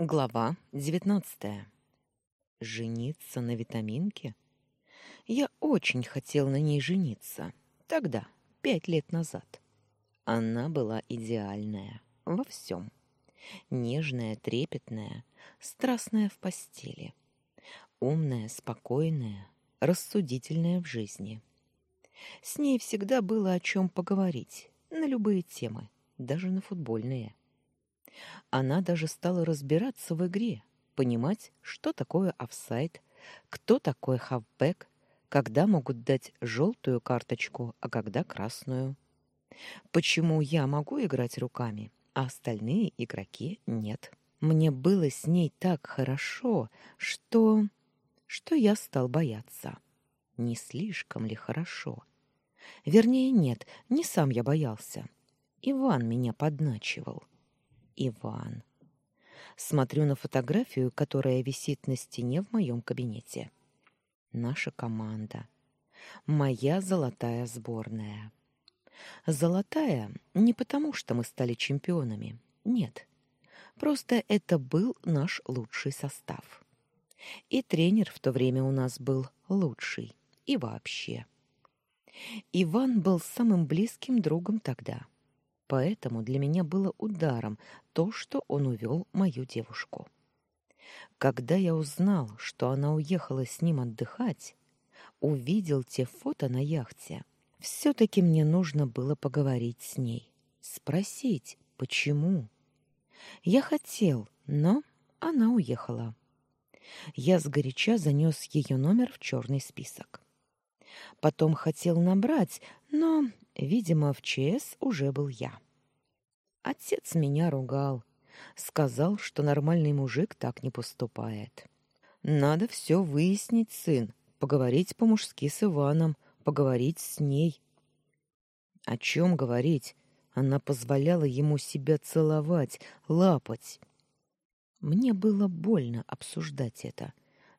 Глава девятнадцатая. Жениться на витаминке? Я очень хотел на ней жениться. Тогда, пять лет назад. Она была идеальная во всем. Нежная, трепетная, страстная в постели. Умная, спокойная, рассудительная в жизни. С ней всегда было о чем поговорить, на любые темы, даже на футбольные. Она даже стала разбираться в игре, понимать, что такое офсайд, кто такой хавбэк, когда могут дать желтую карточку, а когда красную. Почему я могу играть руками, а остальные игроки нет? Мне было с ней так хорошо, что... что я стал бояться. Не слишком ли хорошо? Вернее, нет, не сам я боялся. Иван меня подначивал. Иван. Смотрю на фотографию, которая висит на стене в моем кабинете. Наша команда. Моя золотая сборная. Золотая не потому, что мы стали чемпионами. Нет. Просто это был наш лучший состав. И тренер в то время у нас был лучший. И вообще. Иван был самым близким другом тогда. Поэтому для меня было ударом то, что он увел мою девушку. Когда я узнал, что она уехала с ним отдыхать, увидел те фото на яхте, все-таки мне нужно было поговорить с ней, спросить, почему. Я хотел, но она уехала. Я сгоряча занес ее номер в черный список. Потом хотел набрать, но Видимо, в ЧС уже был я. Отец меня ругал. Сказал, что нормальный мужик так не поступает. Надо все выяснить, сын, поговорить по-мужски с Иваном, поговорить с ней. О чем говорить? Она позволяла ему себя целовать, лапать. Мне было больно обсуждать это,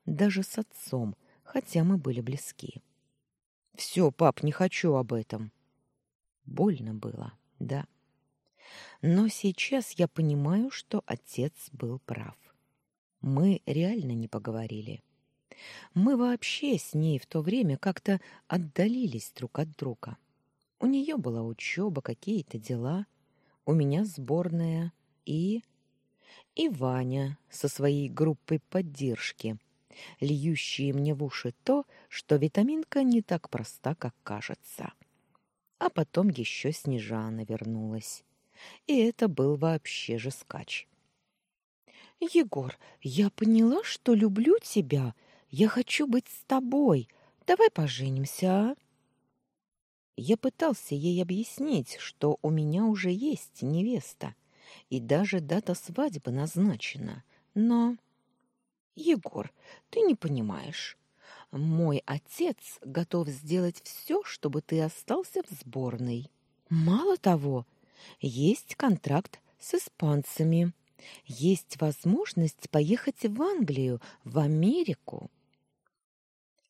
даже с отцом, хотя мы были близки. «Все, пап, не хочу об этом». Больно было, да. Но сейчас я понимаю, что отец был прав. Мы реально не поговорили. Мы вообще с ней в то время как-то отдалились друг от друга. У нее была учеба, какие-то дела, у меня сборная и... И Ваня со своей группой поддержки, льющие мне в уши то, что витаминка не так проста, как кажется. А потом еще Снежана вернулась. И это был вообще же скач. «Егор, я поняла, что люблю тебя. Я хочу быть с тобой. Давай поженимся, а?» Я пытался ей объяснить, что у меня уже есть невеста, и даже дата свадьбы назначена, но... «Егор, ты не понимаешь. Мой отец готов сделать все, чтобы ты остался в сборной. Мало того, есть контракт с испанцами. Есть возможность поехать в Англию, в Америку.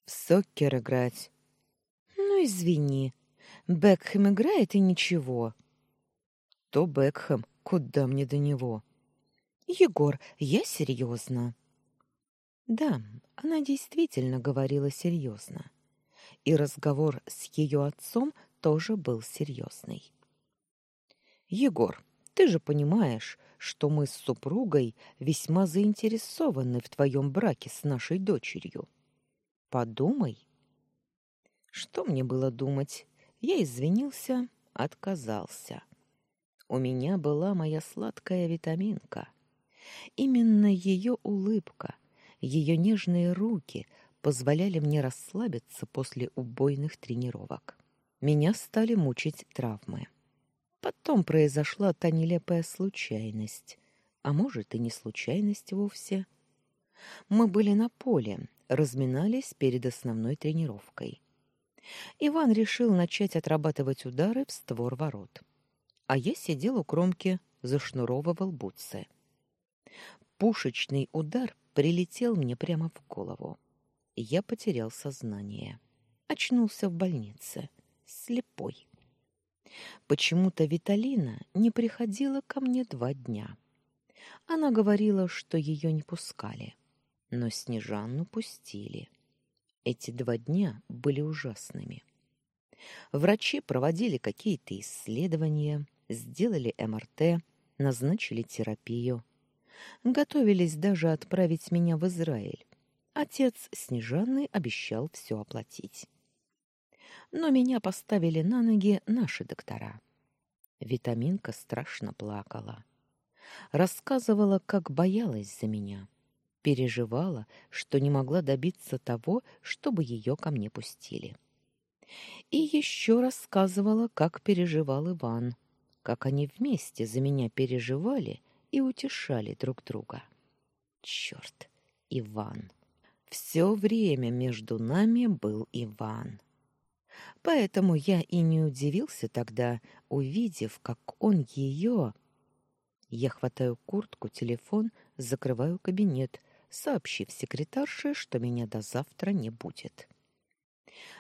В сокер играть. Ну, извини. Бекхэм играет и ничего. То Бекхэм, куда мне до него? Егор, я серьезно. Да, она действительно говорила серьезно. И разговор с ее отцом тоже был серьезный. «Егор, ты же понимаешь, что мы с супругой весьма заинтересованы в твоем браке с нашей дочерью. Подумай». Что мне было думать? Я извинился, отказался. У меня была моя сладкая витаминка. Именно ее улыбка — ее нежные руки позволяли мне расслабиться после убойных тренировок. Меня стали мучить травмы. Потом произошла та нелепая случайность, а может и не случайность вовсе. Мы были на поле, разминались перед основной тренировкой. Иван решил начать отрабатывать удары в створ ворот. А я сидел у кромки, зашнуровывал бутсы. Пушечный удар прилетел мне прямо в голову. Я потерял сознание. Очнулся в больнице, слепой. Почему-то Виталина не приходила ко мне два дня. Она говорила, что ее не пускали, но Снежанну пустили. Эти два дня были ужасными. Врачи проводили какие-то исследования, сделали МРТ, назначили терапию. Готовились даже отправить меня в Израиль. Отец Снежаны обещал все оплатить. Но меня поставили на ноги наши доктора. Витаминка страшно плакала. Рассказывала, как боялась за меня. Переживала, что не могла добиться того, чтобы ее ко мне пустили. И еще рассказывала, как переживал Иван, как они вместе за меня переживали и утешали друг друга. Черт, Иван! Все время между нами был Иван. Поэтому я и не удивился тогда, увидев, как он ее... Я хватаю куртку, телефон, закрываю кабинет, сообщив секретарше, что меня до завтра не будет.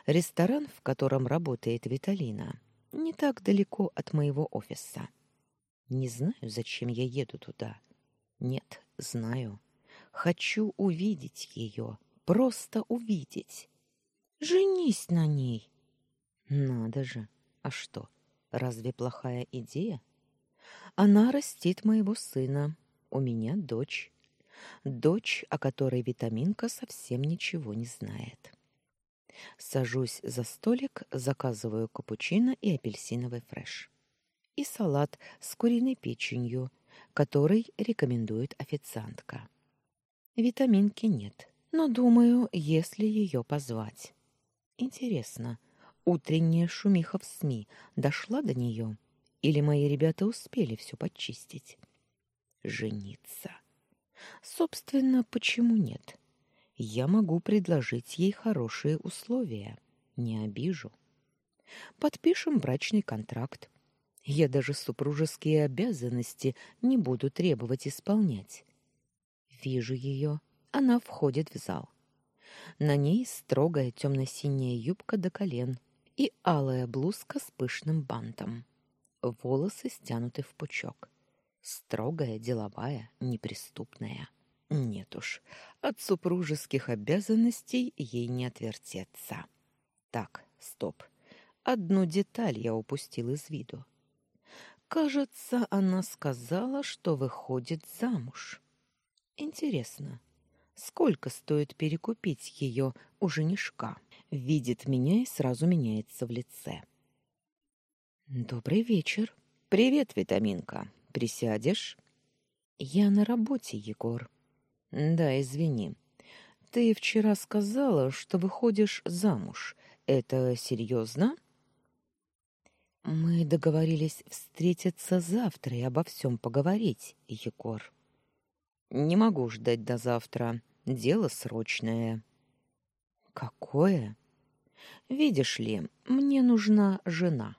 Ресторан, в котором работает Виталина, не так далеко от моего офиса. Не знаю, зачем я еду туда. Нет, знаю. Хочу увидеть ее, просто увидеть. Женись на ней. Надо же. А что? Разве плохая идея? Она растит моего сына. У меня дочь. Дочь, о которой витаминка совсем ничего не знает. Сажусь за столик, заказываю капучино и апельсиновый фреш. И салат с куриной печенью, который рекомендует официантка. Витаминки нет, но думаю, если ее позвать. Интересно, утренняя шумиха в СМИ дошла до нее, или мои ребята успели все почистить? Жениться. Собственно, почему нет? Я могу предложить ей хорошие условия. Не обижу. Подпишем брачный контракт. Я даже супружеские обязанности не буду требовать исполнять. Вижу ее. Она входит в зал. На ней строгая темно-синяя юбка до колен и алая блузка с пышным бантом. Волосы стянуты в пучок. Строгая, деловая, неприступная. Нет уж, от супружеских обязанностей ей не отвертеться. Так, стоп. Одну деталь я упустил из виду. Кажется, она сказала, что выходит замуж. Интересно, сколько стоит перекупить ее у женишка? Видит меня и сразу меняется в лице. Добрый вечер. Привет, витаминка. Присядешь? Я на работе, Егор. Да, извини. Ты вчера сказала, что выходишь замуж. Это серьезно? Мы договорились встретиться завтра и обо всем поговорить, Егор. Не могу ждать до завтра. Дело срочное. Какое? Видишь ли, мне нужна жена.